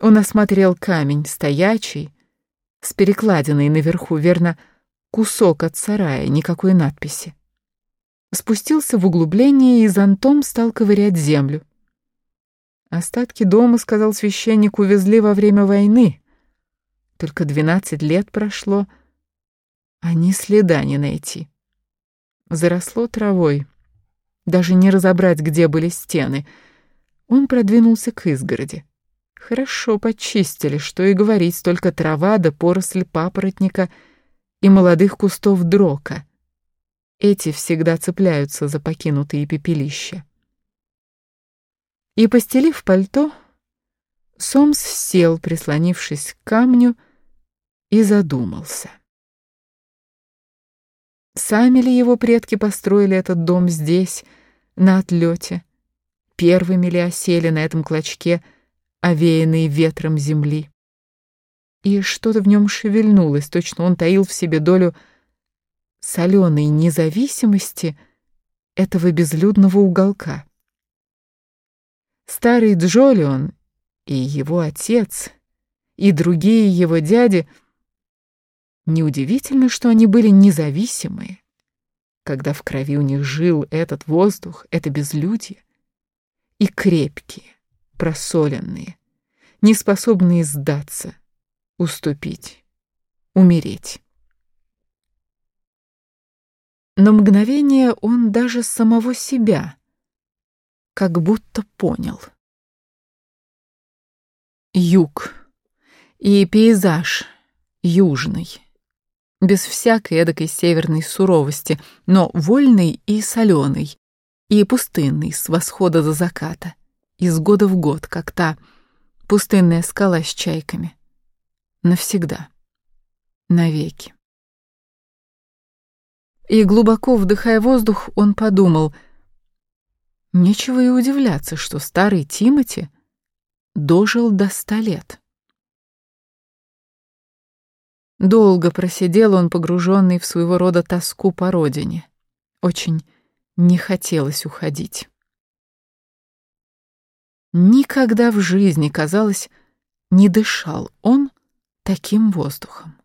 Он осмотрел камень, стоячий, с перекладиной наверху, верно, кусок от сарая, никакой надписи. Спустился в углубление и зонтом стал ковырять землю. Остатки дома, сказал священник, увезли во время войны. Только двенадцать лет прошло, а ни следа не найти. Заросло травой, даже не разобрать, где были стены. Он продвинулся к изгороди. Хорошо почистили, что и говорить, только трава да поросль папоротника и молодых кустов дрока. Эти всегда цепляются за покинутые пепелища. И, постелив пальто, Сомс сел, прислонившись к камню, и задумался. Сами ли его предки построили этот дом здесь, на отлете? Первыми ли осели на этом клочке — овеянный ветром земли. И что-то в нем шевельнулось, точно он таил в себе долю соленой независимости этого безлюдного уголка. Старый Джолион и его отец, и другие его дяди, неудивительно, что они были независимые, когда в крови у них жил этот воздух, это безлюдье, и крепкие, просоленные, неспособные сдаться, уступить, умереть. Но мгновение он даже самого себя как будто понял. Юг и пейзаж южный, без всякой эдакой северной суровости, но вольный и соленый, и пустынный с восхода до заката из года в год, как та пустынная скала с чайками. Навсегда. Навеки. И глубоко вдыхая воздух, он подумал, нечего и удивляться, что старый Тимати дожил до ста лет. Долго просидел он, погруженный в своего рода тоску по родине. Очень не хотелось уходить. Никогда в жизни, казалось, не дышал он таким воздухом.